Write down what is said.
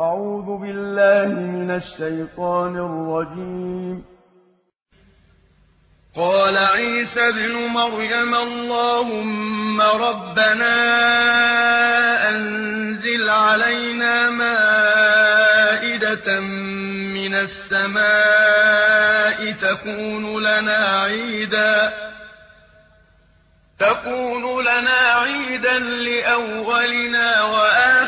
أعوذ بالله من الشيطان الرجيم. قال عيسى ابن مريم اللهم ربنا أنزل علينا مائدة من السماء تكون لنا عيدا تكون لنا عيدا لأولنا وآخرنا